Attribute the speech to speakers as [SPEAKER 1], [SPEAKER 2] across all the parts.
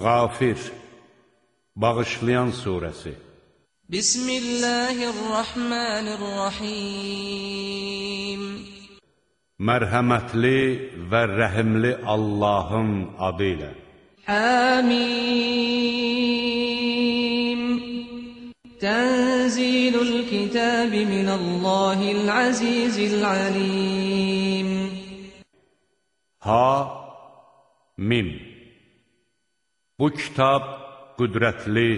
[SPEAKER 1] Qafir Bağışlayan surəsi
[SPEAKER 2] Bismillahirrahmanirrahim.
[SPEAKER 1] Mərhəmətli və rəhimli Allahın adı ilə.
[SPEAKER 2] Hamim Tənzilul kitabi minəllahil azizil alim.
[SPEAKER 1] Ha Mim Bu kitab qüdrətli,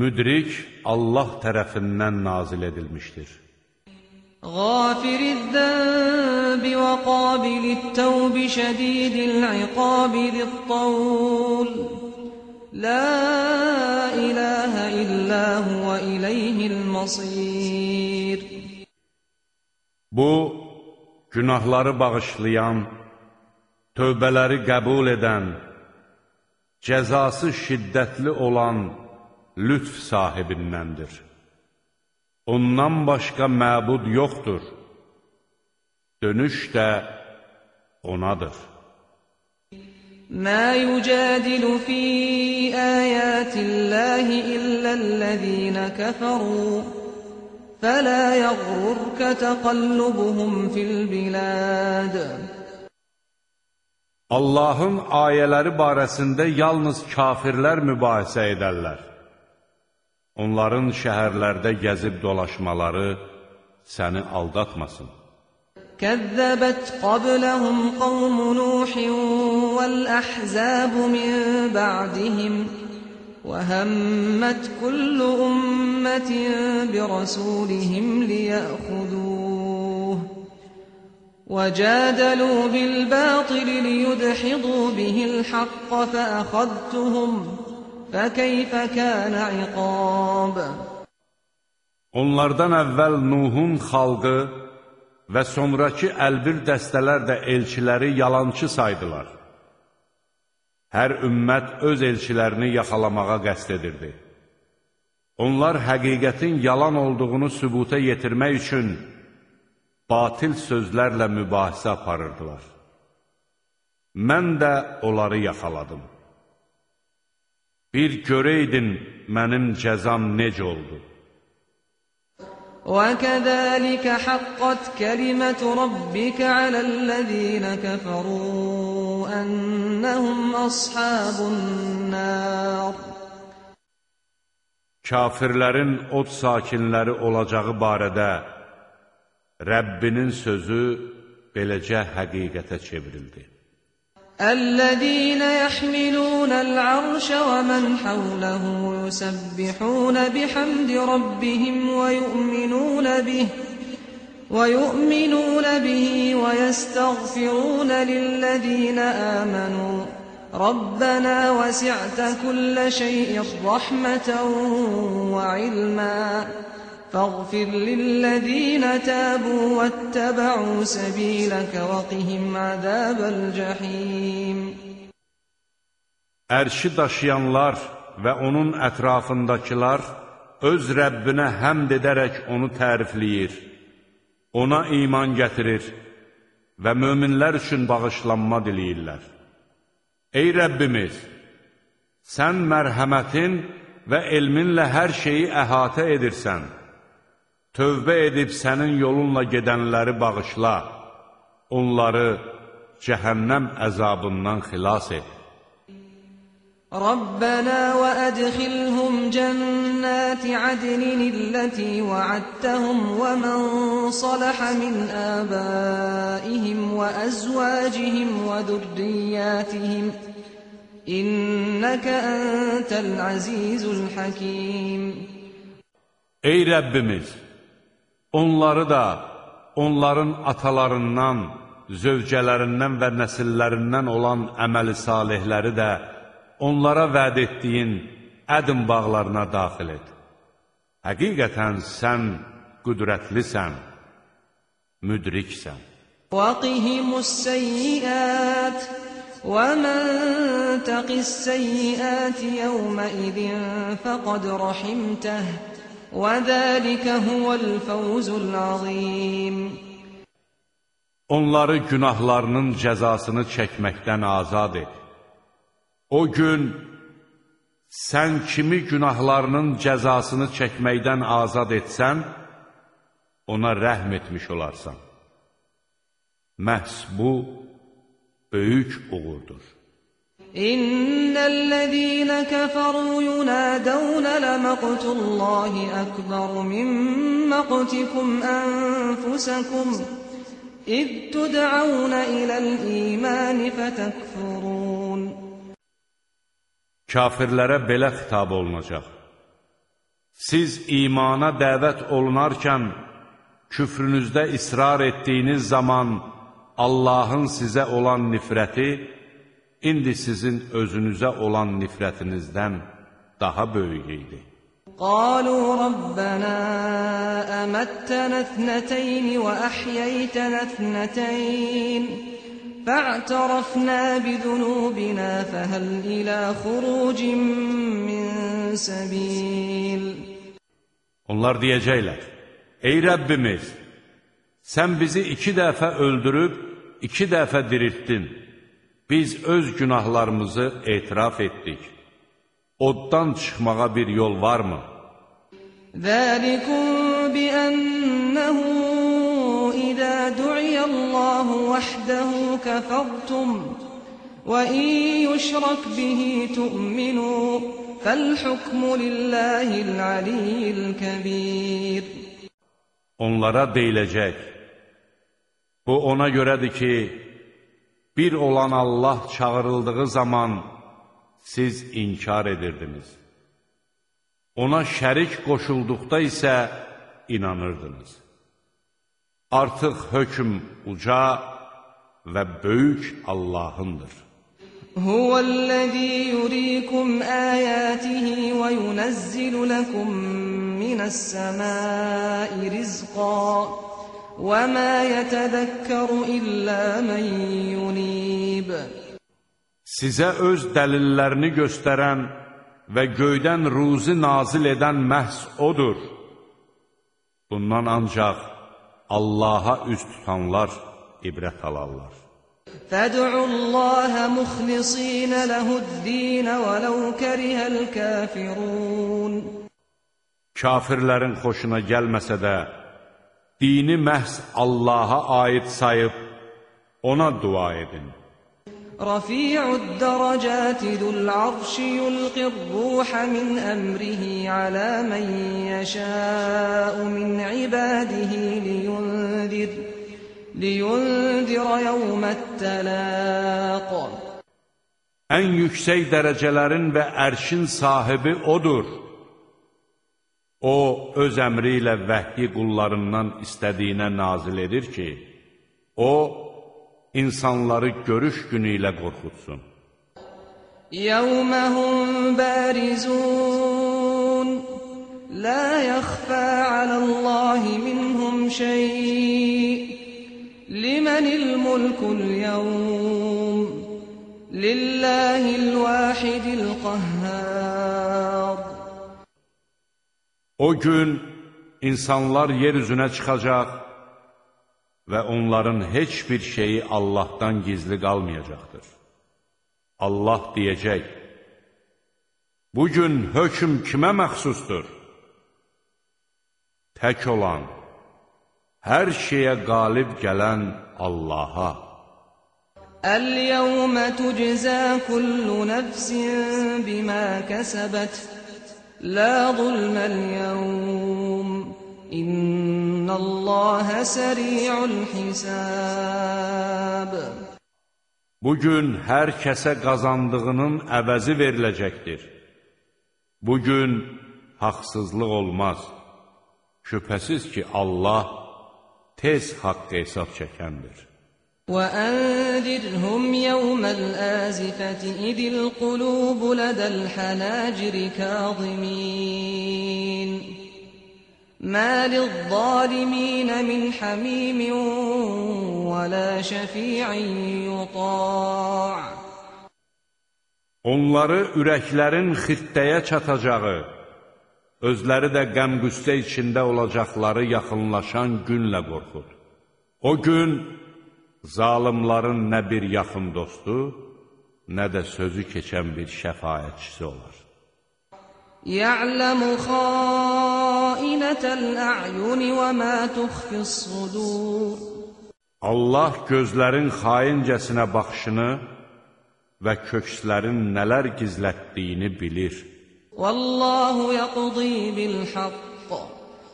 [SPEAKER 1] müdrik Allah tərəfindən nazil edilmişdir.
[SPEAKER 2] Ğafiriz zəmbi və qabilit təvbi şədidil iqabilit tavl. La ilahə illə huvə iləyhil masir.
[SPEAKER 1] Bu, günahları bağışlayan, tövbələri qəbul edən, cəzası şiddətli olan lütf sahibindəndir. Ondan başqa məbud yoxdur. Dönüş də onadır.
[SPEAKER 2] ما يجادل في آيات الله إلا الذين كفروا فلا يغررك تقلبهم في البلاد
[SPEAKER 1] Allahın ayələri barəsində yalnız kafirlər mübahisə edərlər. Onların şəhərlərdə gəzib dolaşmaları səni aldatmasın.
[SPEAKER 2] كذبت قبلهم قوم نوح والأحزاب من بعدهم وهمت كل أمة برسولهم ليأخذوه وجادلوا بالباطل ليدحضوا به الحق فأخذتهم فكيف كان عقاب
[SPEAKER 1] Onlardan əvvəl Nuhun xalqı və sonraki əlbir dəstələr də elçiləri yalançı saydılar. Hər ümmət öz elçilərini yaxalamağa qəst edirdi. Onlar həqiqətin yalan olduğunu sübuta yetirmək üçün batil sözlərlə mübahisə aparırdılar. Mən də onları yaxaladım. Bir görəydin mənim cəzam necə oldu.
[SPEAKER 2] وكذلك حقت كلمة ربك على الذين كفروا أنهم أصحاب النار
[SPEAKER 1] Kafirlərin od sakinləri olacağı barədə Rəbbinin sözü beləcə həqiqətə çevrildi.
[SPEAKER 2] الذين يحملون العرش ومن حوله يسبحون بحمد ربهم ويؤمنون به ويؤمنون به ويستغفرون للذين آمنوا ربنا وسعت كل شيء رحمة وعلما فاغفر للذين تابوا واتبعوا سبيلك وقهم عذاب الجحيم
[SPEAKER 1] Ərşi daşıyanlar və onun ətrafındakılar öz Rəbbinə həmd edərək onu tərifləyir, ona iman gətirir və möminlər üçün bağışlanma diləyirlər. Ey Rəbbimiz, sən mərhəmətin və elminlə hər şeyi əhatə edirsən. Tövbə edib sənin yolunla gedənləri bağışla, onları cəhənnəm əzabından xilas et.
[SPEAKER 2] ربنا وأدخلهم جنات عدن التي وعدتهم ومن صلح من آبائهم وأزواجهم وذرياتهم إنك أنت العزيز الحكيم
[SPEAKER 1] Ey Rəbbimiz! Onları da, onların atalarından, zövcələrindən və nəsillərindən olan əməli salihləri də onlara vəd etdiyin ədm bağlarına daxil et. Həqiqətən sən qüdrətlisən, müdriksən.
[SPEAKER 2] وقهم السيئات ومن تق السيئات يومئذ فقد رحمته
[SPEAKER 1] Onları günahlarının cəzasını çəkməkdən azad et. O gün sən kimi günahlarının cəzasını çəkməkdən azad etsən, ona rəhm etmiş olarsan. Məhz bu, böyük uğurdur.
[SPEAKER 2] İnnellezîne keferû yunâdevne lemaqtullâhi ekber min maqtikum enfusekum إذ تدعون إلى الإيمان فتكفرون
[SPEAKER 1] Kafirlərə belə xitab olunacaq. Siz imana dəvət olunarkən, küfrünüzdə israr etdiyiniz zaman Allahın sizə olan nifrəti, indi sizin özünüzə olan nifrətinizdən daha böyük idi.
[SPEAKER 2] قالوا ربنا أمتنا اثنتين وأحييتنا اثنتين فاعترفنا بذنوبنا فهل إلى خروج من سبيل
[SPEAKER 1] Onlar deyəcəklər, Ey Rəbbimiz, sən bizi iki dəfə öldürüb, iki dəfə diriltdin. biz öz günahlarımızı etiraf etdik. Oddan çıxmağa bir yol varmı?
[SPEAKER 2] Zəlikum bi'ənəhu idə du'iyəllahu vəhdəhu kəfərtum və in yuşrak bihi tu'minu fəl-hukmu lillahil aliyyil kəbir
[SPEAKER 1] Onlara deyiləcək, bu ona görədir ki, bir olan Allah çağırıldığı zaman siz inkar edirdiniz. Ona şərik qoşulduqda isə inanırdınız. Artıq hökm uca və böyük Allahındır.
[SPEAKER 2] Huvəl-ləzî yuriikum əyatihi və yunəzzilu ləkum minəs-səmâi rizqan və mə yətədəkkəru illə mən yunib.
[SPEAKER 1] Sizə öz dəlillərini göstərən və göydən ruzi nazil edən məhz odur. Bundan ancaq Allaha üz tutanlar ibrət alarlar.
[SPEAKER 2] فَادْعُوا اللَّهَ مُخْلِصِينَ لَهُ الدِّينَ وَلَوْ كَرِهَ الْكَافِرُونَ
[SPEAKER 1] Kafirlərin xoşuna gəlməsə də, dini məhz Allaha aid sayıb, ona dua edin.
[SPEAKER 2] رفيع الدرجات ذو العرش يلقي الروح من أمره على من يشاء من عباده لينذر, لينذر يوم التلاق
[SPEAKER 1] Ən yüksək dərəcələrin və ərşin sahibi O'dur. O, öz əmri ilə vəhyi qullarından istədiyinə nazil edir ki, O, insanları görüş günü ilə qorxutsun.
[SPEAKER 2] Yəvməhum bərizun, lə yəxfə aləllahi minhum şey, limənil mülkul yəvm, lilləhil vahidil qəhhər.
[SPEAKER 1] O gün insanlar yer üzünə çıxacaq və onların heç bir şeyi Allahdan gizli qalmayacaqdır. Allah deyəcək, Bugün hökm kimə məxsusdur? Tək olan, hər şeyə qalib gələn Allaha.
[SPEAKER 2] Əl-yəvmə tüczə kullu nəfsin bimə kəsəbət لا ظلم اليوم إن الله سريع الحساب
[SPEAKER 1] Bugün hər kəsə qazandığının əvəzi veriləcəkdir. Bugün haqsızlıq olmaz. Şübhəsiz ki, Allah tez haqq hesab çəkəndir.
[SPEAKER 2] وأنذرهم يوم الآزفة إذ القلوب لدى الحناجر كاظمين ما للظالمين من حميم ولا شفيع يطاع
[SPEAKER 1] Onları ürəklərin xittəyə çatacağı, özləri də qəm-qüssə içində olacaqları yaxınlaşan günlə qorxud. O gün zalimların nə bir yaxın dostu, nə də sözü keçən bir şəfayətçisi olar.
[SPEAKER 2] Ya'lamu kha'inatal a'yun və ma tukhfi's sudur.
[SPEAKER 1] Allah gözlərin xaincəsinə baxışını və kökslərin nələr gizlətdiyini bilir.
[SPEAKER 2] Vallahu yaqdi bil haqq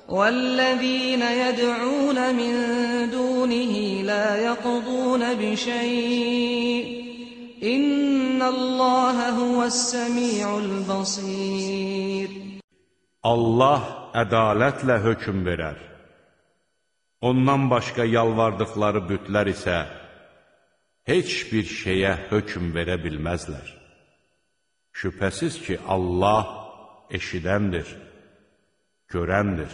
[SPEAKER 2] والذين يدعون من دونه لا يقضون بشيء إن الله هو السميع البصير
[SPEAKER 1] Allah ədalətlə hökm verər. Ondan başqa yalvardıqları bütlər isə heç bir şeyə hökm verə bilməzlər. Şübhəsiz ki, Allah eşidəndir, görəndir.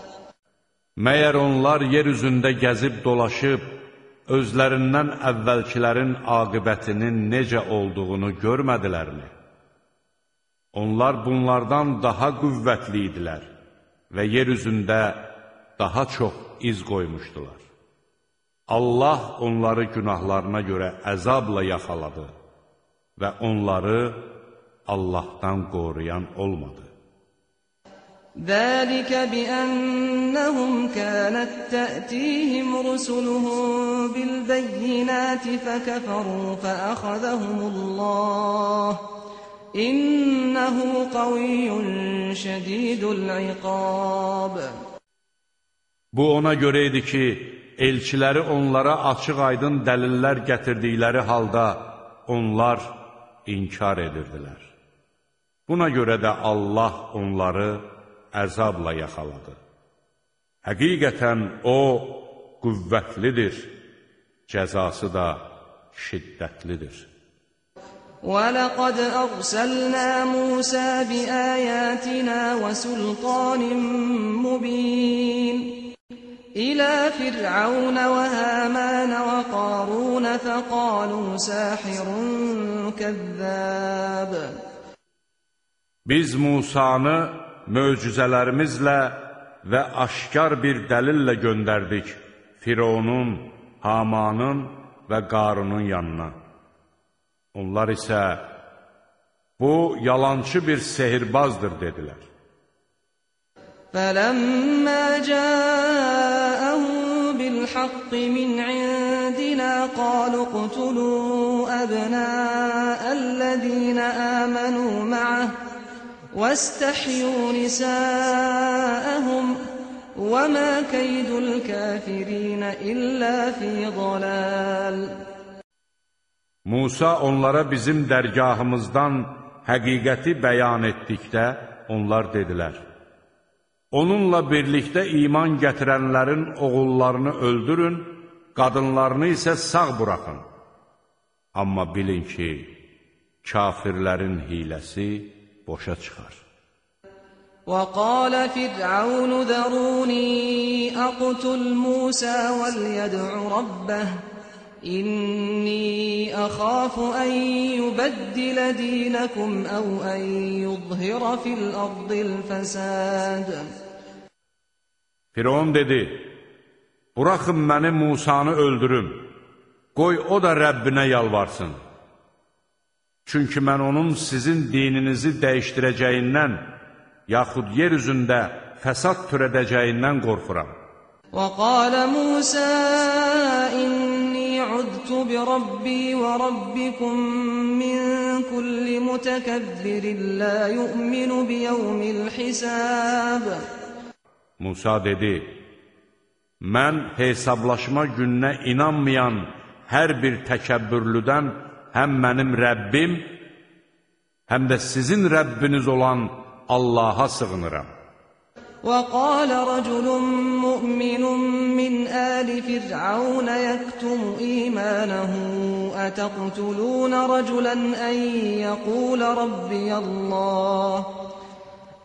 [SPEAKER 1] Məyər onlar yer üzündə gəzib dolaşıb, özlərindən əvvəlkilərin aqibətinin necə olduğunu görmədilərmi? Onlar bunlardan daha qüvvətli idilər və yer üzündə daha çox iz qoymuşdular. Allah onları günahlarına görə əzabla yaxaladı və onları Allahdan qoruyan olmadı.
[SPEAKER 2] ذلك بأنهم كانت تأتيهم رسلهم بالبينات فكفروا فأخذهم الله إنه قوي شديد العقاب
[SPEAKER 1] Bu ona görə idi ki, elçiləri onlara açıq-aydın dəlillər gətirdikləri halda onlar inkar edirdilər. Buna görə də Allah onları əzabla yaxaladı. Həqiqətən O qüvvətlidir, cəzası da şiddətlidir.
[SPEAKER 2] ولقد أرسلنا موسى بآياتنا وسلطان مبين إلى فرعون وهامان وقارون فقالوا ساحر كذاب
[SPEAKER 1] Biz Musanı möcüzələrimizlə və aşkar bir dəlillə göndərdik Fironun, Hamanın və Qarunun yanına. Onlar isə, bu yalançı bir sehirbazdır, dedilər.
[SPEAKER 2] Fələmmə cəəhu bilhaqqi min indinə qalu qutulu əbnəəl-ləzinə əmənu məəh واستحيوا نساءهم وما كيد الكافرين إلا في ضلال
[SPEAKER 1] Musa onlara bizim dərgahımızdan həqiqəti bəyan etdikdə, onlar dedilər, Onunla birlikdə iman gətirənlərin oğullarını öldürün, qadınlarını isə sağ buraxın. Amma bilin ki, kafirlərin hiləsi boşa çıxar.
[SPEAKER 2] وقال فرعون ذروني أقتل موسى وليدع ربه إني أخاف أن يبدل دينكم أو أن يظهر في الأرض الفساد
[SPEAKER 1] Firon dedi, Buraxın məni Musanı öldürüm, qoy o da Rəbbinə yalvarsın. Çünki mən onun sizin dininizi dəyişdirəcəyindən, yaxud yer üzündə fəsad törədəcəyindən qorxuram.
[SPEAKER 2] وقال موسى إني عذت بربي وربكم من كل متكبر لا يؤمن بيوم الحساب
[SPEAKER 1] Musa dedi, mən hesablaşma gününə inanmayan hər bir təkəbbürlüdən həm mənim Rəbbim, həm də sizin Rəbbiniz olan Allaha sığınıram.
[SPEAKER 2] وقال رجل مؤمن من آل فرعون يكتم إيمانه أتقتلون رجلا أن يقول ربي الله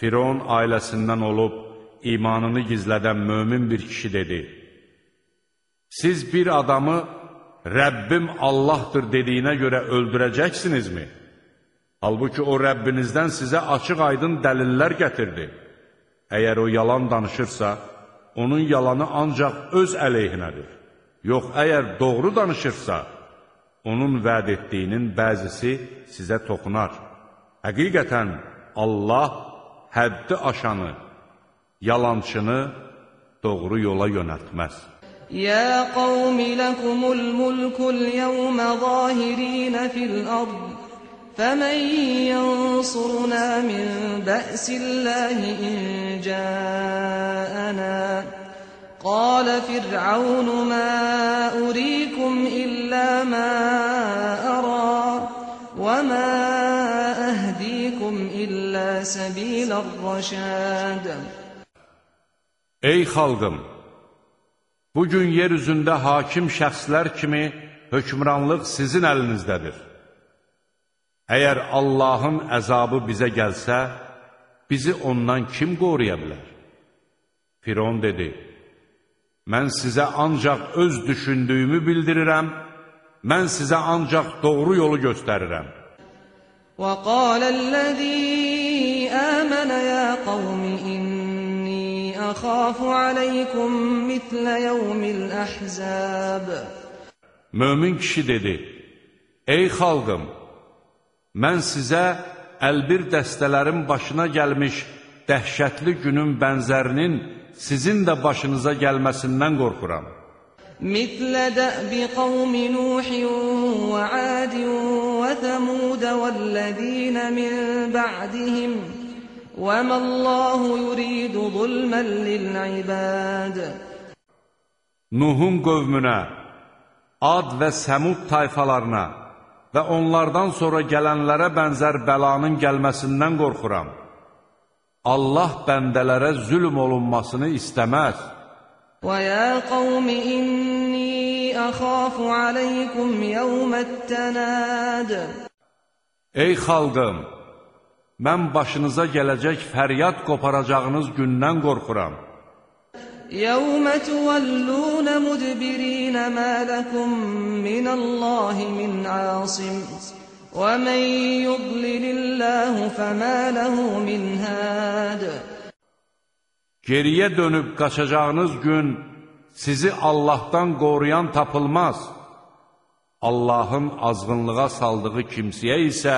[SPEAKER 1] Firon ailəsindən olub imanını gizlədən mömin bir kişi dedi, Siz bir adamı Rəbbim Allahdır dediyinə görə öldürəcəksinizmi? Halbuki o Rəbbinizdən sizə açıq aydın dəlillər gətirdi. Əgər o yalan danışırsa, onun yalanı ancaq öz əleyhinədir. Yox, əgər doğru danışırsa, onun vəd etdiyinin bəzisi sizə toxunar. Həqiqətən Allah həddi aşanı, yalançını doğru yola yönəltməz.
[SPEAKER 2] يا قوم لكم الملك اليوم ظاهرين في الأرض فمن ينصرنا من بأس الله إن جاءنا قال فرعون ما أريكم إلا ما أرى وما سبيل الرشاد
[SPEAKER 1] Ey xalqım! Bugün yer üzündə hakim şəxslər kimi hökmranlıq sizin əlinizdədir. Əgər Allahın əzabı bizə gəlsə, bizi ondan kim qoruya bilər? Firon dedi, mən sizə ancaq öz düşündüyümü bildirirəm, mən sizə ancaq doğru yolu göstərirəm.
[SPEAKER 2] وقال الذي آمن يا قوم إني أخاف عليكم مثل يوم الأحزاب
[SPEAKER 1] Mömin kişi dedi, Ey xalqım, mən sizə əlbir dəstələrin başına gəlmiş dəhşətli günün bənzərinin sizin də başınıza gəlməsindən qorxuram.
[SPEAKER 2] مثل دأب قوم نوح وعاد وثمود والذين من بعدهم وما الله يريد ظلما للعباد
[SPEAKER 1] Nuhun qövmünə, Ad və Səmud tayfalarına və onlardan sonra gələnlərə bənzər bəlanın gəlməsindən qorxuram. Allah bəndələrə zülm olunmasını istəməz.
[SPEAKER 2] ويا قوم إني أخاف عليكم يوم التناد
[SPEAKER 1] Ey xalqım, mən başınıza gələcək fəryad qoparacağınız gündən qorxuram.
[SPEAKER 2] يوم تولون مدبرين ما لكم من الله من عاصم ومن يضلل الله فما له من هاد
[SPEAKER 1] Geriyə dönüb qaçacağınız gün sizi Allahdan qoruyan tapılmaz. Allahın azğınlığa saldığı kimsəyə isə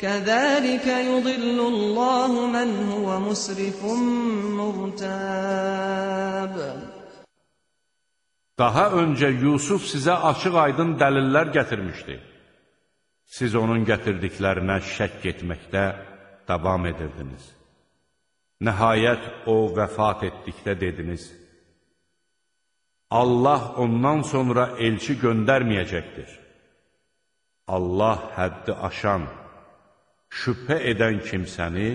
[SPEAKER 2] كذلك يضل الله من هو مسرف مرتاب
[SPEAKER 1] Daha öncə Yusuf sizə açıq-aydın dəlillər gətirmişdi. Siz onun gətirdiklərinə şəkk etməkdə davam edirdiniz. Nəhayət o vəfat etdikdə dediniz, Allah ondan sonra elçi göndərməyəcəkdir. Allah həddi aşan, şübhə edən kimsəni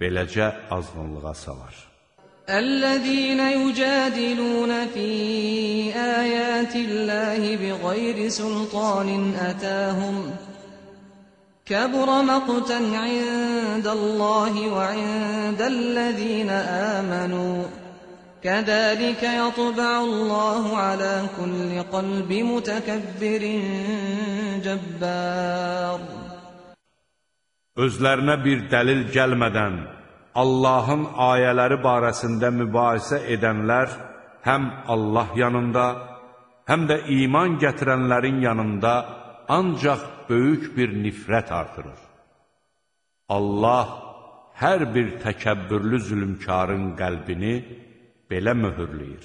[SPEAKER 1] beləcə azğınlığa salar.
[SPEAKER 2] Əl-ləzīnə yücədilunə fī əyətilləhi bi qayri sultanin ətəhum Kəbura məqtən indəllahi və indəl-ləzīnə əmənu Kədəlikə yatbəullahu alə kulli qalbi mütəkəbbirin cəbbər
[SPEAKER 1] Özlərinə bir dəlil gəlmədən Allahın ayələri barəsində mübahisə edənlər həm Allah yanında, həm də iman gətirənlərin yanında ancaq böyük bir nifrət artırır. Allah hər bir təkəbbürlü zülmkarın qəlbini belə möhürləyir.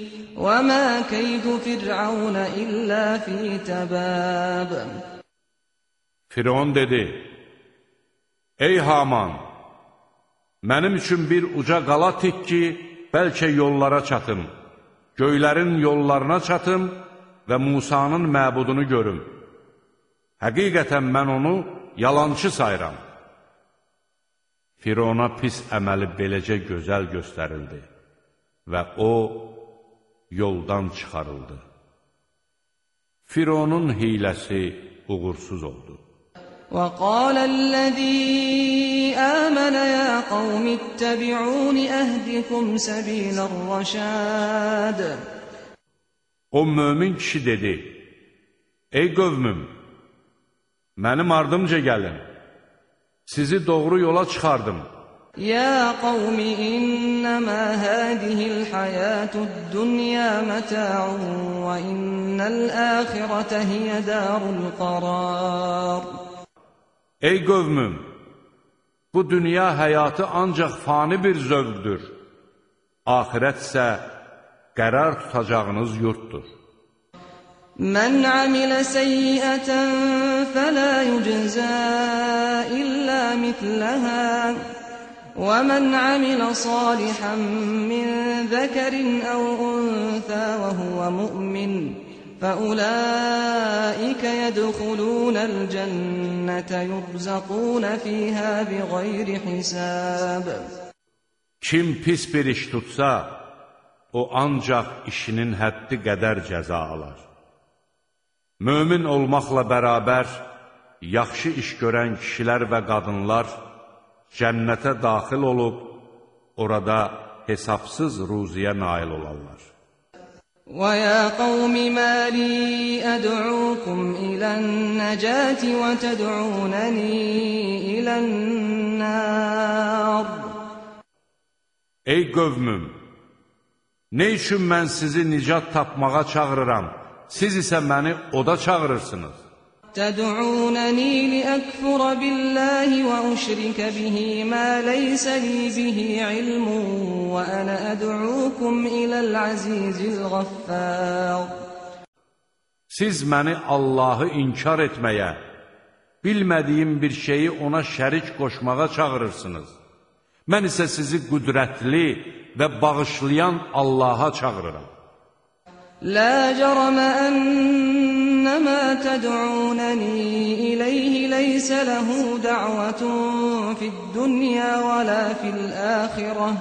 [SPEAKER 2] وَمَا كَيْدُ فِرْعَوْنَ إِلَّا فِي تَبَابٍ
[SPEAKER 1] Firon dedi, Ey Haman, mənim üçün bir uca qala tik ki, bəlkə yollara çatım, göylərin yollarına çatım və Musanın məbudunu görüm. Həqiqətən mən onu yalançı sayıram. Firona pis əməli beləcə gözəl göstərildi və o, yoldan çıxarıldı. Fironun hiləsi uğursuz oldu.
[SPEAKER 2] وقال الذي آمن يا قوم اتبعون أهدكم سبيل الرشاد
[SPEAKER 1] O mömin kişi dedi, Ey qövmüm, mənim ardımca gəlin, sizi doğru yola çıxardım.
[SPEAKER 2] يا قوم إنما هذه الحياة الدنيا متاع وإن الآخرة هي دار القرار
[SPEAKER 1] Ey qövmüm, bu dünya həyatı ancaq fani bir zövqdür. Ahirət isə qərar tutacağınız yurtdur.
[SPEAKER 2] من عمل سيئة فلا يجزى إلا مثلها ومن عمل صالحا من ذكر أو أنثى وهو مؤمن فأولئك يدخلون الجنة يرزقون فيها بغير حساب
[SPEAKER 1] Kim pis bir iş tutsa, o ancaq işinin həddi qədər cəza alar. Mömin olmaqla bərabər, yaxşı iş görən kişilər və qadınlar, cənnətə daxil olub, orada hesabsız ruziyə nail olarlar.
[SPEAKER 2] وَيَا قَوْمِ مَا لِي أَدْعُوكُمْ إِلَى النَّجَاةِ وَتَدْعُونَنِي إِلَى النَّارِ
[SPEAKER 1] Ey qövmüm! Nə üçün mən sizi nicat tapmağa çağırıram, siz isə məni oda çağırırsınız?
[SPEAKER 2] تدعونني لأكفر بالله وأشرك به ما ليس لي به علم وأنا أدعوكم إلى العزيز الغفار
[SPEAKER 1] Siz məni Allahı inkar etməyə, bilmədiyim bir şeyi ona şərik qoşmağa çağırırsınız. Mən isə sizi qüdrətli və bağışlayan Allaha çağırıram.
[SPEAKER 2] لا جرم أن ما تدعونني إليه ليس له دعوة في الدنيا ولا في الآخرة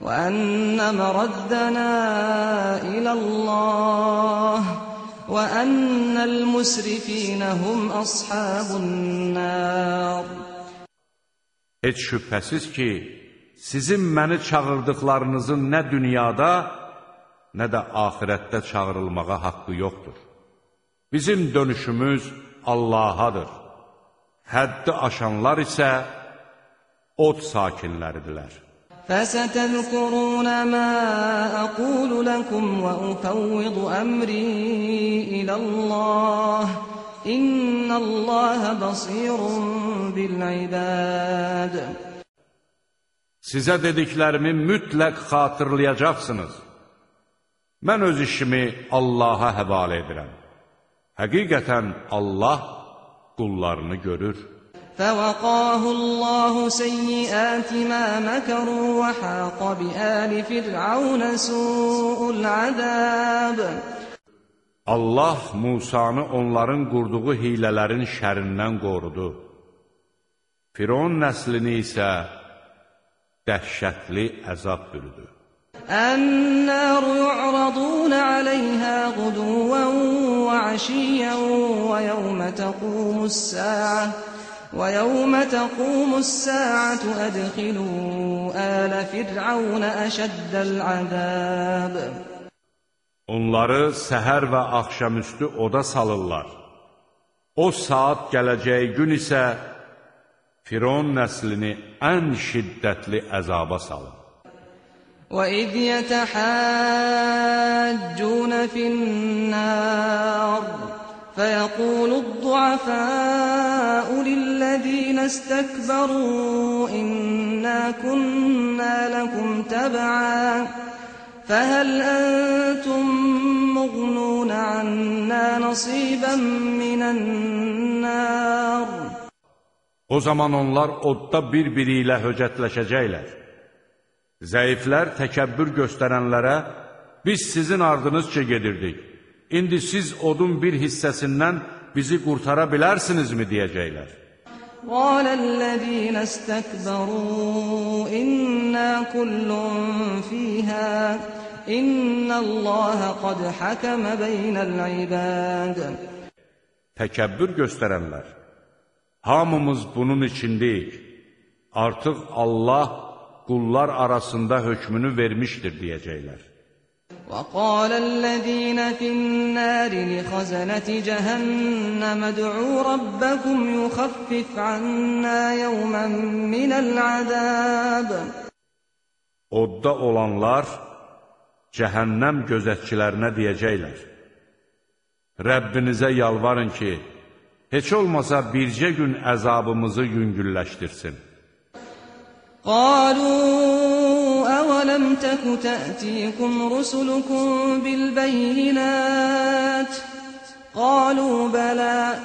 [SPEAKER 2] وأن مردنا إلى الله وأن المسرفين هم أصحاب النار.
[SPEAKER 1] Heç şübhəsiz ki, sizin məni çağırdıqlarınızın nə dünyada, nə də axirətdə çağırılmağa haqqı yoxdur. Bizim dönüşümüz Allahadır. Həddi aşanlar isə od sakinləridirlər.
[SPEAKER 2] فستذكرون ما أقول لكم وأفوض أمري إلى الله إن الله بصير بالعباد
[SPEAKER 1] Sizə dediklərimi mütləq xatırlayacaqsınız. Mən öz işimi Allaha həvalə edirəm. Həqiqətən Allah qullarını görür.
[SPEAKER 2] فوقاه الله سيئات ما مكروا وحاق بآل فرعون سوء العذاب
[SPEAKER 1] Allah Musanı onların qurduğu hilələrin şərindən qorudu. Firon nəslini isə dəhşətli əzab bürüdü.
[SPEAKER 2] النار يعرضون عليها غدوا وعشيا ويوم تقوم الساعة ويوم تقوم الساعة أدخلوا آل فرعون أشد العذاب
[SPEAKER 1] Onları səhər və axşamüstü oda salırlar. O saat gələcəyi gün isə Firon nəslini ən şiddətli əzaba salın.
[SPEAKER 2] وإذ يتحاجون في النار فيقول الضعفاء للذين استكبروا إنا كنا لكم تبعا فهل أنتم مغنون عنا نصيبا من النار
[SPEAKER 1] O zaman onlar odda bir-biri ilə höcətləşəcəklər. Zəiflər təkəbbür göstərənlərə, biz sizin ardınızca gedirdik. İndi siz odun bir hissəsindən bizi qurtara bilərsinizmi, deyəcəklər.
[SPEAKER 2] قال الذين استكبروا إنا كل فيها إن الله قد حكم بين العباد
[SPEAKER 1] Təkəbbür göstərənlər, hamımız bunun içindəyik. Artıq Allah qullar arasında hökmünü vermişdir, deyəcəklər.
[SPEAKER 2] وقال الذين في النار لخزنة جهنم ادعوا ربكم يخفف عنا يوما من العذاب
[SPEAKER 1] Odda olanlar cəhənnəm gözətçilərinə deyəcəklər. Rəbbinizə yalvarın ki, heç olmasa bircə gün əzabımızı yüngülləşdirsin.
[SPEAKER 2] قالوا أولم تك تأتيكم رسلكم بالبينات قالوا بلى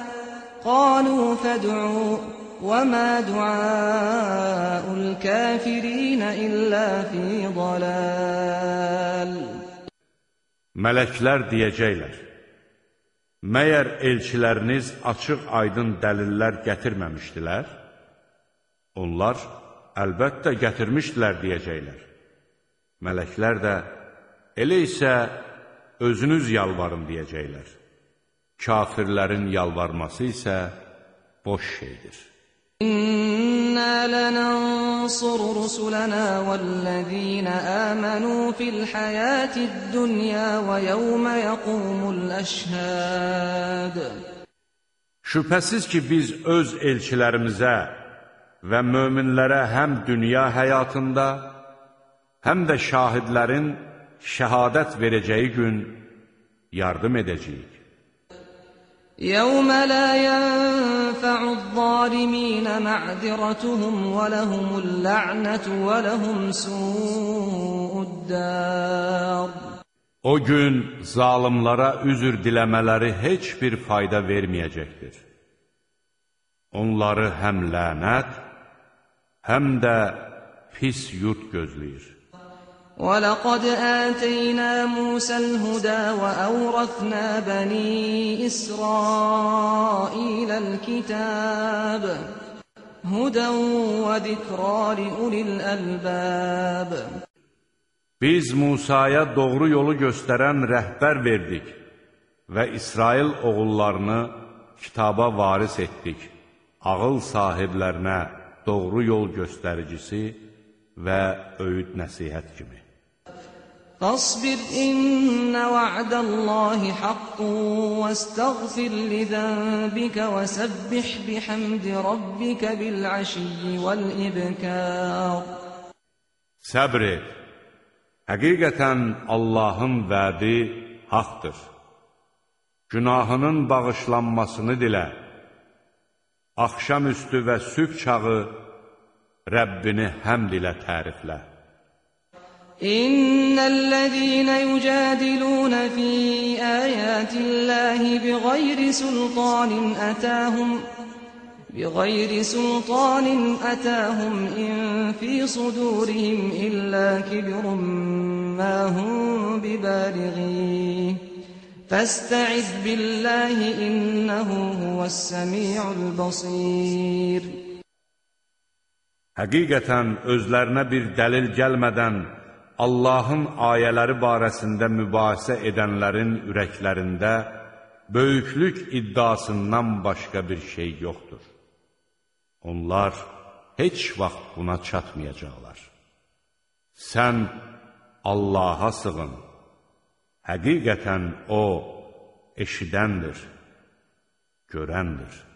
[SPEAKER 2] قالوا فادعوا وما دعاء الكافرين إلا في ضلال
[SPEAKER 1] Mələklər deyəcəklər, Məyər elçiləriniz açıq aydın dəlillər gətirməmişdilər? Onlar, əlbəttə gətirmişdilər deyəcəklər. Mələklər də, elə isə özünüz yalvarın deyəcəklər. Kafirlərin yalvarması isə boş şeydir.
[SPEAKER 2] İnna lanansur rusulana vallazina amanu fil hayatid dunya və yawma yaqumul ashhad
[SPEAKER 1] Şübhəsiz ki biz öz elçilərimizə və möminlərə həm dünya həyatında, həm də şahidlərin şəhadət verəcəyi gün yardım edəcəyik.
[SPEAKER 2] يوم لا ينفع الظالمين معذرتهم ولهم اللعنة ولهم سوء الدار
[SPEAKER 1] O gün zalimlara üzür diləmələri heç bir fayda verməyəcəkdir. Onları həm lənət, həm də pis yurt gözləyir.
[SPEAKER 2] ولقد آتينا موسى الهدى وأورثنا بني إسرائيل الكتاب هدى وذكرى لأولي الألباب
[SPEAKER 1] Biz Musaya doğru yolu göstərən rəhbər verdik və İsrail oğullarını kitaba varis etdik, ağıl sahiblərinə doğru yol göstəricisi və öyüd nəsihət kimi.
[SPEAKER 2] Fasbir inna va'dallahi haqqun vastaghfir li dhanbika wasabbih bihamdi rabbika bil ashiyyi wal ibkar
[SPEAKER 1] Səbr et. Həqiqətən Allahın vədi haqqdır. Günahının bağışlanmasını dilə Axşamüstü və sübh çağı Rəbbini həmd ilə təriflə.
[SPEAKER 2] إن الذين يجادلون في آيات الله بغير سلطان أتاهم بغير سلطان أتاهم إن في صدورهم إلا كبر ما هم ببالغيه فاستعذ بالله إنه هو السميع البصير
[SPEAKER 1] Həqiqətən özlərinə bir dəlil gəlmədən Allahın ayələri barəsində mübahisə edənlərin ürəklərində böyüklük iddiasından başqa bir şey yoxdur. Onlar heç vaxt buna çatmayacaqlar. Sən Allaha sığın. Həqiqətən O eşidəndir, görəndir.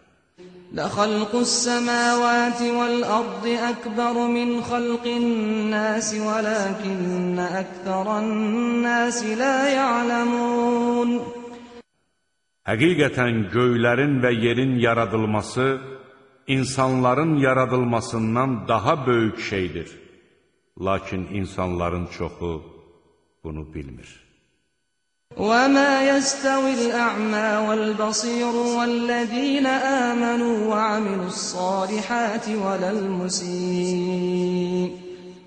[SPEAKER 2] لخلق السماوات والأرض أكبر من خلق الناس ولكن أكثر الناس لا يعلمون
[SPEAKER 1] Həqiqətən göylərin və yerin yaradılması insanların yaradılmasından daha böyük şeydir. Lakin insanların çoxu bunu bilmir.
[SPEAKER 2] وما يستوي الأعمى والبصير والذين آمنوا وعملوا الصالحات ولا المسيء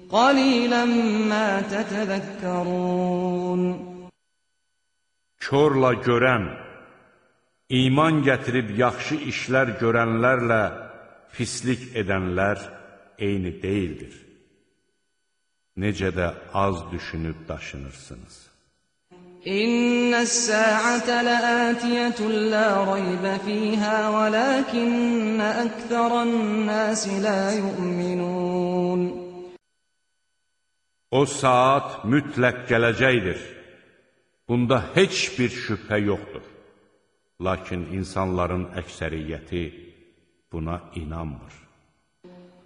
[SPEAKER 2] قليلا ما تتذكرون
[SPEAKER 1] Körla görən, iman gətirib yaxşı işlər görənlərlə pislik edənlər eyni deyildir. Necə də az düşünüb daşınırsınız.
[SPEAKER 2] إن الساعة لآتية لا ريب فيها ولكن أكثر الناس لا يؤمنون
[SPEAKER 1] O saat mütləq gələcəkdir. Bunda heç bir şübhə yoxdur. Lakin insanların əksəriyyəti buna inanmır.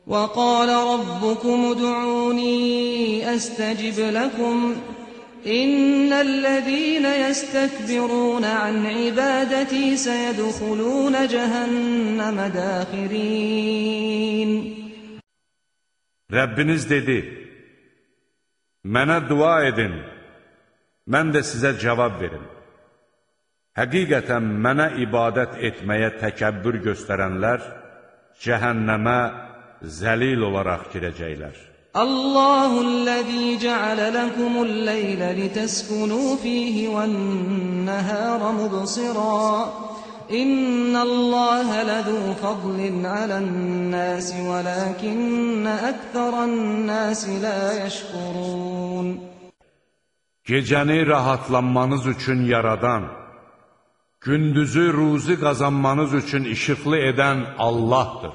[SPEAKER 2] وقال ربكم ادعوني أستجب لكم إن الذين يستكبرون عن عبادتي سيدخلون جهنم داخرين
[SPEAKER 1] Rəbbiniz dedi, Mənə dua edin, mən də sizə cavab verim. Həqiqətən mənə ibadət etməyə təkəbbür göstərənlər cəhənnəmə zəlil olaraq girəcəklər.
[SPEAKER 2] الله الذي جعل لكم الليل لتسكنوا فيه والنهار مبصرا إن الله لذو فضل على الناس ولكن أكثر الناس لا يشكرون
[SPEAKER 1] Gecəni rahatlanmanız üçün yaradan, gündüzü ruzi qazanmanız üçün işıqlı edən Allahdır.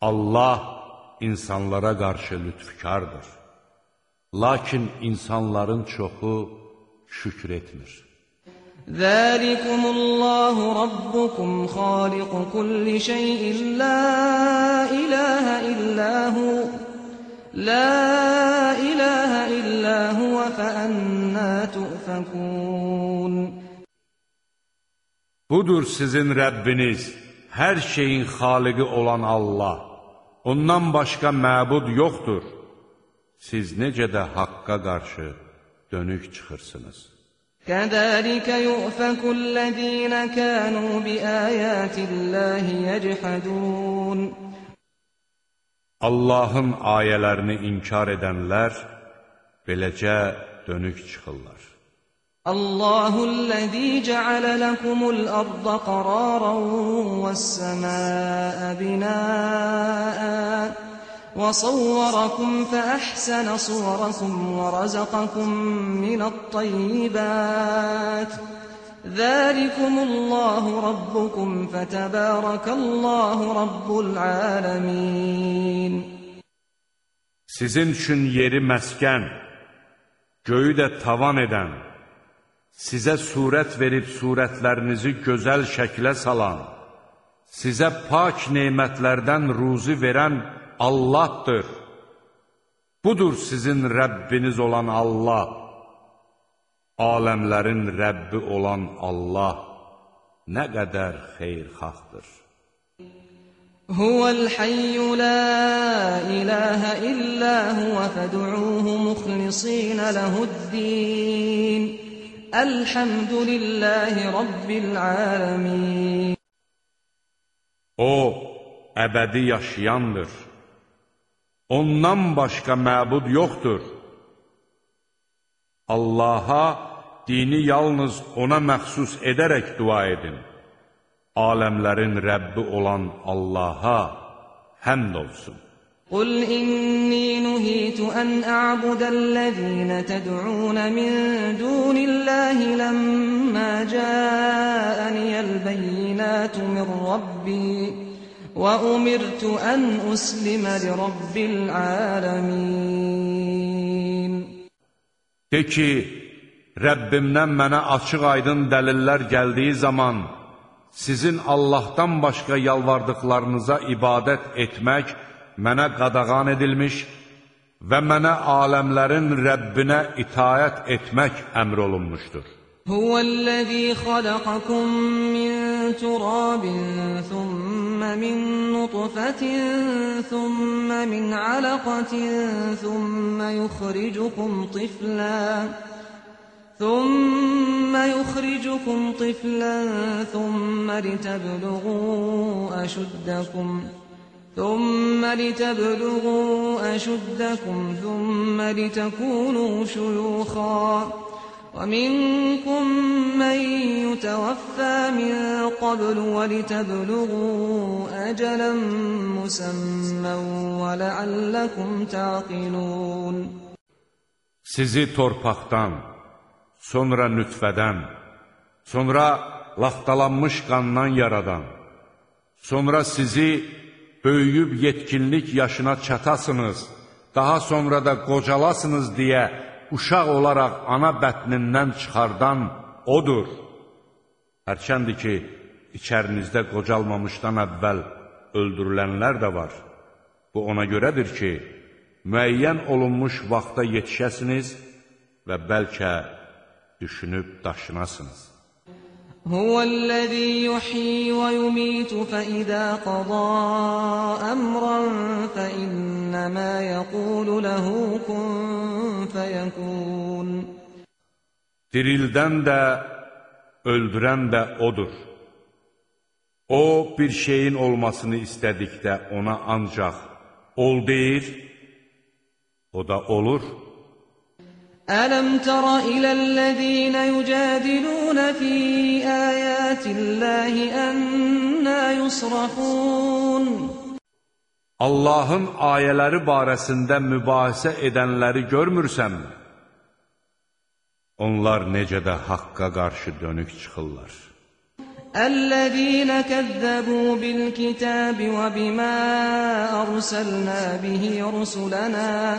[SPEAKER 1] Allah insanlara qarşı lütfkardır. Lakin insanların çoxu şükür etmir.
[SPEAKER 2] Zəlikumullahu rabbukum xaliqu kulli şeyin la ilahe illahu La ilahe illa huve fe ennâ tu'fekûn
[SPEAKER 1] Budur sizin Rəbbiniz, hər şeyin xaliqi olan Allah. Ondan başqa məbud yoxdur. Siz necə də haqqa qarşı dönük çıxırsınız.
[SPEAKER 2] Kəzəlikə yufəkullezîne kânû biâyâtillâhi yechədûn.
[SPEAKER 1] Allahın ayələrini inkar edənlər beləcə dönük çıxırlar.
[SPEAKER 2] الله الذي جعل لكم الأرض قرارا والسماء بناء وصوركم فأحسن صوركم ورزقكم من الطيبات. ذلكم الله ربكم فتبارك الله رب العالمين.
[SPEAKER 1] Sizin üçün yeri məskən, göyü də tavan sizə surət verib surətlərinizi gözəl şəklə salan, sizə pak neymətlərdən ruzi verən Allahdır. Budur sizin Rəbbiniz olan Allah. Aləmlərin Rəbbi olan Allah nə qədər xeyrxahdır.
[SPEAKER 2] Huvəl hayyu la ilahe illa huvə fəd'uuhu muxlisinə lehu'd-din. Elhamdülillahi Rabbil alemin.
[SPEAKER 1] O, əbədi yaşayandır. Ondan başqa məbud yoxdur. Allaha dini yalnız ona məxsus edərək dua edin. Aləmlərin Rəbbi olan Allaha həmd olsun.
[SPEAKER 2] قل إني نهيت أن أعبد الذين تدعون من دون الله لما جاءني البينات من ربي وأمرت أن أسلم لرب العالمين
[SPEAKER 1] De ki, Rəbbimdən mənə açıq aydın dəlillər gəldiyi zaman, sizin Allahdan başqa yalvardıqlarınıza ibadət etmək mənə qadağan edilmiş və mənə aləmlərin Rəbbinə itayət etmək əmr olunmuşdur.
[SPEAKER 2] Huvəl-ləzî xalaqakum min turabin, thumma min nutfatin, thumma min alaqatin, thumma yukhrijukum tiflan. ثم يخرجكم طفلا ثم لتبلغوا أشدكم ثم لتبلغوا أشدكم ثم لتكونوا شيوخا ومنكم من يتوفى من قبل ولتبلغوا أجلا مسمى ولعلكم تعقلون.
[SPEAKER 1] Sizi torpaqdan, sonra nütfədən, sonra laxtalanmış qandan yaradan, sonra sizi böyüyüb yetkinlik yaşına çatasınız, daha sonra da qocalasınız deyə uşaq olaraq ana bətnindən çıxardan odur. Hərçəndir ki, içərinizdə qocalmamışdan əvvəl öldürülənlər də var. Bu ona görədir ki, müəyyən olunmuş vaxta yetişəsiniz və bəlkə düşünüb daşınasınız.
[SPEAKER 2] Ve yumitu fe izâ qadâ emran fe innemâ yekûlu lehu kun feyekûn.
[SPEAKER 1] Dirildən də, öldürən də odur. O, bir şeyin olmasını istədikdə ona ancaq ol deyir, o da olur.
[SPEAKER 2] ألم تر إلى الذين يجادلون في آيات الله أنا يصرفون
[SPEAKER 1] Allahın ayələri barəsində mübahisə edənləri görmürsənmi? Onlar necə də haqqa qarşı dönük çıxırlar.
[SPEAKER 2] الذين كذبوا بالكتاب وبما أرسلنا به رسلنا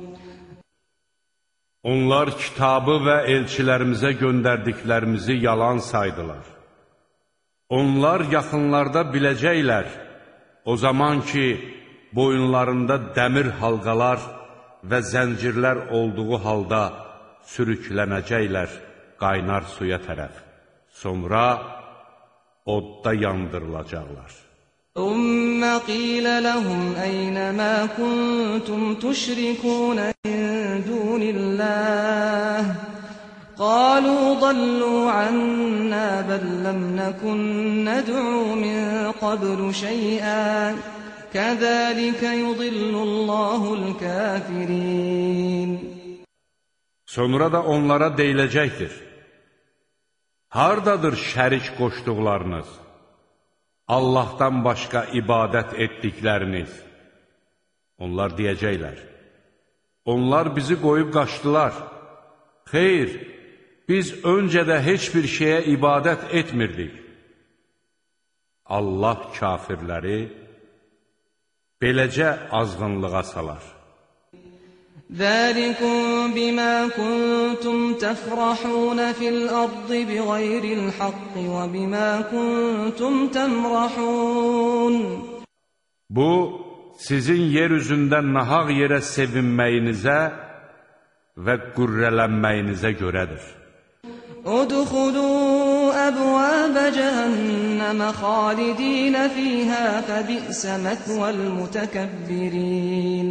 [SPEAKER 1] Onlar kitabı və elçilərimizə göndərdiklərimizi yalan saydılar. Onlar yaxınlarda biləcəklər, o zaman ki, boyunlarında dəmir halqalar və zəncirlər olduğu halda sürüklənəcəklər qaynar suya tərəf. Sonra odda yandırılacaqlar.
[SPEAKER 2] Ümmə qilə ləhum əynəmə kuntum tüşrikunə دون الله قالوا ضلوا عنا بل لم نكن ندعو من قبل شيئا كذلك يضل الله الكافرين
[SPEAKER 1] Sonra da onlara deyiləcəkdir. Hardadır şərik qoşduqlarınız? Allahdan başqa ibadət etdikləriniz. Onlar deyəcəklər, Onlar bizi qoyub qaçdılar. Xeyr, biz öncə də heç bir şeyə ibadət etmirdik. Allah kafirləri beləcə azğınlığa salar.
[SPEAKER 2] Zəlikum bimə kuntum təfrahunə fil ardı biğayril haqqi və bimə kuntum təmrahun
[SPEAKER 1] Bu, sizin yer üzündə nahaq yerə sevinməyinizə və qürrələnməyinizə görədir.
[SPEAKER 2] Udxulu əbvəbə cəhənnəmə xalidinə fiyhə fəbi'sə mətvəl mütəkəbbirin.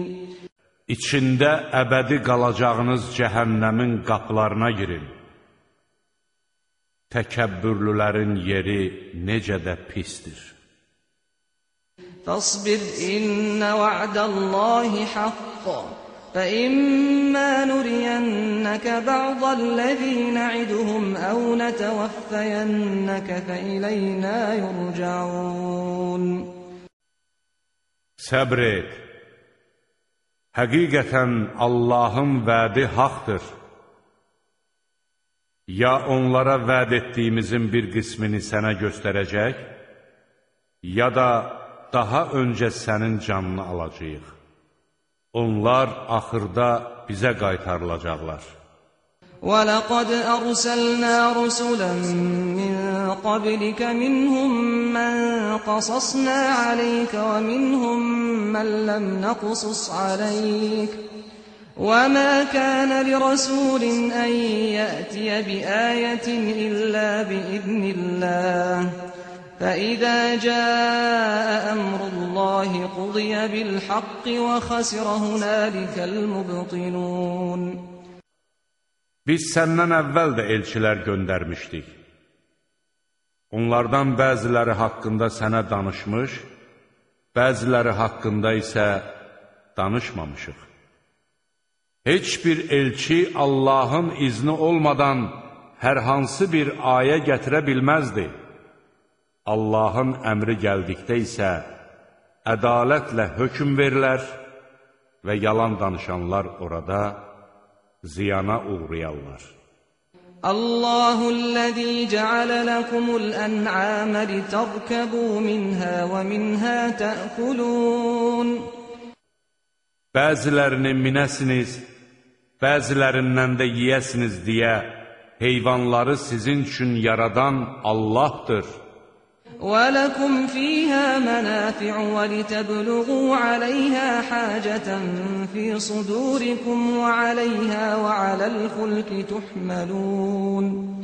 [SPEAKER 1] İçində əbədi qalacağınız cəhənnəmin qaplarına girin. Təkəbbürlülərin yeri necə də pisdir.
[SPEAKER 2] فاصبر إن وعد الله حق فإما نرينك بعض الذي نعدهم أو نتوفينك فإلينا يرجعون
[SPEAKER 1] Səbr et. Həqiqətən Allahın vədi haqdır. Ya onlara vəd etdiyimizin bir qismini sənə göstərəcək, ya da daha öncə sənin canını alacağıq. Onlar axırda bizə qaytarılacaqlar.
[SPEAKER 2] ولقد أرسلنا رسلا من قبلك منهم من قصصنا عليك ومنهم من لم نقصص عليك وما كان لرسول أن يأتي بآية إلا بإذن الله فإذا جاء أمر الله قضي بالحق وخسر هنالك المبطلون
[SPEAKER 1] Biz səndən əvvəl də elçilər göndərmişdik. Onlardan bəziləri haqqında sənə danışmış, bəziləri haqqında isə danışmamışıq. Heç bir elçi Allahın izni olmadan hər hansı bir ayə gətirə bilməzdi. Allahın əmri gəldikdə isə ədalətlə hökum verilər və yalan danışanlar orada ziyana uğrayarlar.
[SPEAKER 2] Allahul-ləzi cəalə ləkumul-ən'amə litərkəbu minhə və minhə təəkulun.
[SPEAKER 1] Bəzilərini minəsiniz, bəzilərindən də yiyəsiniz deyə heyvanları sizin üçün yaradan Allahdır.
[SPEAKER 2] ولكم فيها منافع ولتبلغوا عليها حاجة في صدوركم وعليها وعلى الفلك تحملون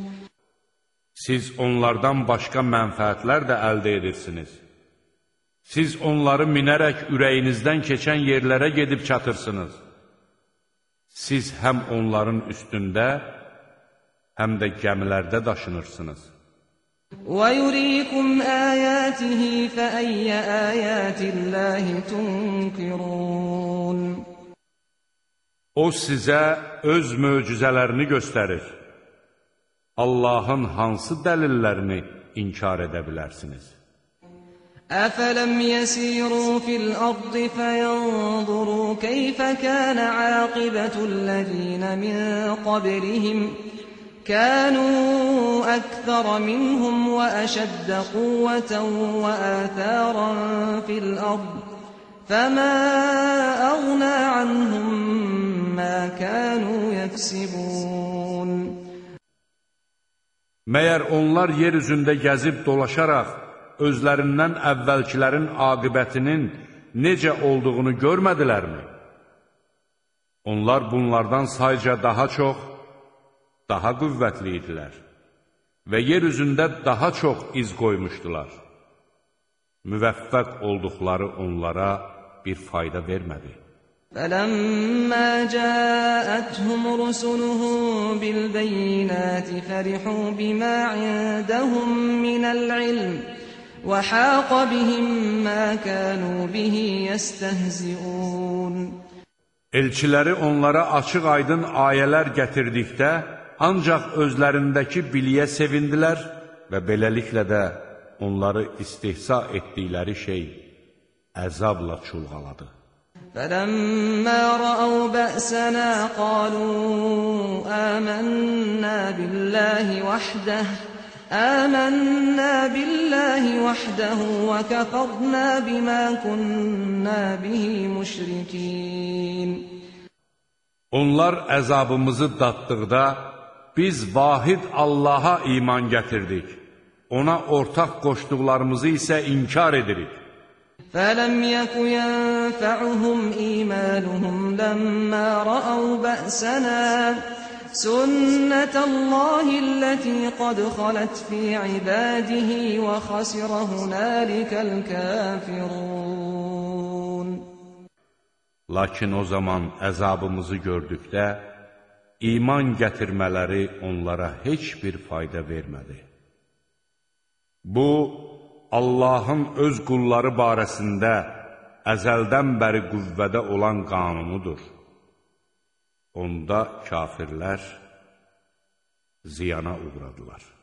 [SPEAKER 1] Siz onlardan başqa mənfəətlər də əldə edirsiniz. Siz onları minərək ürəyinizdən keçən yerlərə gedib çatırsınız. Siz həm onların üstündə, həm də gəmilərdə daşınırsınız.
[SPEAKER 2] ويريكم آياته فأي آيات الله تنكرون
[SPEAKER 1] O sizə öz möcüzələrini göstərir. Allahın hansı dəlillərini inkar edə bilərsiniz?
[SPEAKER 2] أفلم يسيروا في الأرض فينظروا كيف كان عاقبة الذين من قبلهم كانوا أكثر منهم وأشد قوة وآثارا في الأرض فما أغنى عنهم ما كانوا يكسبون
[SPEAKER 1] Məyər onlar yer üzündə gəzib dolaşaraq özlərindən əvvəlkilərin aqibətinin necə olduğunu görmədilərmi? Onlar bunlardan sayca daha çox, daha qüvvətli idilər və yer üzündə daha çox iz qoymuşdular. Müvəffəq olduqları onlara bir fayda vermədi.
[SPEAKER 2] فلما جاءتهم رسلهم بالبينات فرحوا بما عندهم من العلم وحاق بهم ما كانوا به يستهزئون
[SPEAKER 1] Elçiləri onlara açıq-aydın ayələr gətirdikdə, ancaq özlərindəki biliyə sevindilər və beləliklə də onları istihza etdikləri şey əzabla çulğaladı.
[SPEAKER 2] فلما رأوا بأسنا قالوا آمنا بالله وحده آمنا بالله وحده وكفرنا بما كنا به مشركين
[SPEAKER 1] Onlar əzabımızı daddıqda, biz vahid Allaha iman gətirdik, ona ortaq qoşduqlarımızı isə inkar edirik.
[SPEAKER 2] فلم يك ينفعهم إيمانهم لما رأوا بأسنا سنة الله التي قد خلت في عباده وخسر هنالك الكافرون
[SPEAKER 1] Lakin o zaman əzabımızı gördükdə, iman gətirmələri onlara heç bir fayda vermədi. Bu, Allahın öz qulları barəsində əzəldən bəri qüvvədə olan qanunudur. Onda kafirlər ziyana uğradılar.